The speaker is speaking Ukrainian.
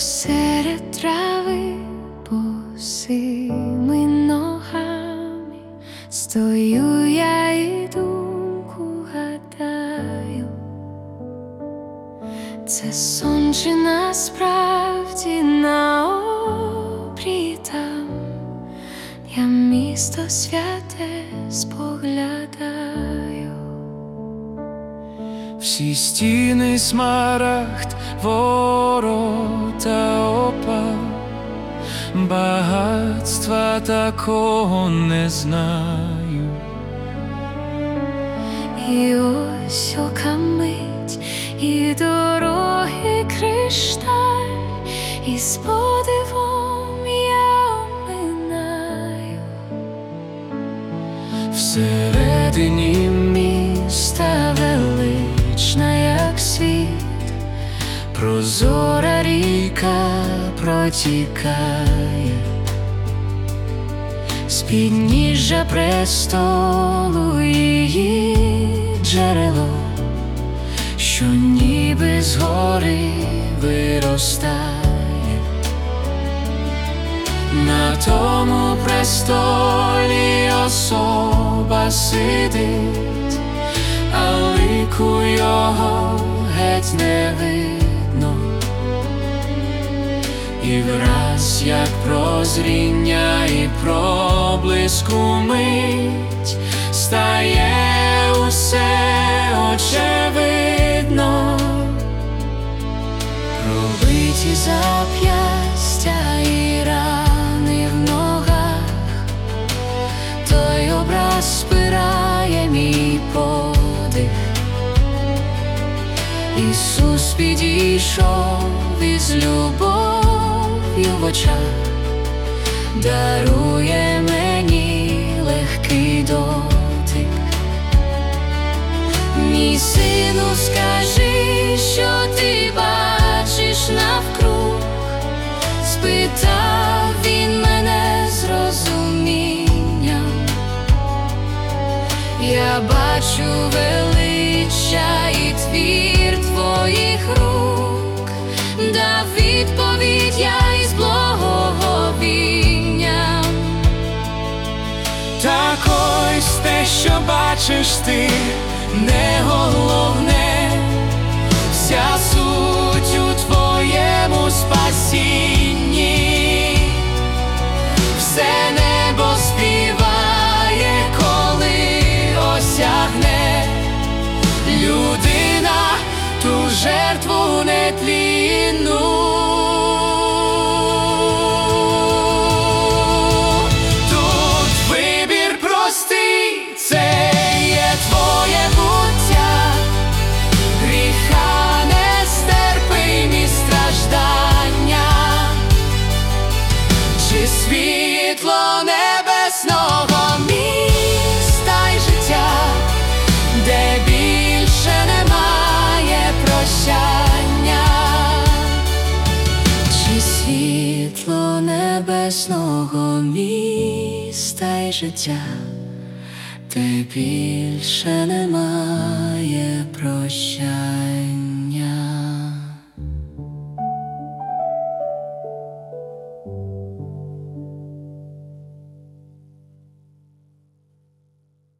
посеред трави босими ногами стою я і думку гадаю, це сон чи насправді на обрії там? Я місто святе споглядаю. Всі стіни смарагд, ворота опал, багатства такого не знаю. І ось ока мить, і дороги кришталь, і з подивом я оминаю. Всередині міста велична, як світ, прозора ріка протікає, з підніжжя престолу її джерело, що ніби згори виростає. На тому престолі особа сидить, а лику його геть не видно, і враз, як прозріння і проблиску мить, стає усе очевидно. Пробиті зап'ястя і рани в ногах, той образ спирає мій подих. Ісус підійшов із любов'ю в очах, дарує мені легкий дотик. Мій сину, скажи, що ти бачиш навкруг, спитав він мене з розумінням. Я бачу велича що бачиш ти, не головне, вся суть у твоєму спасінні, все небо співає, коли осягне людина ту жертву нетлінну. небесного міста й життя, ти більше немає прощай.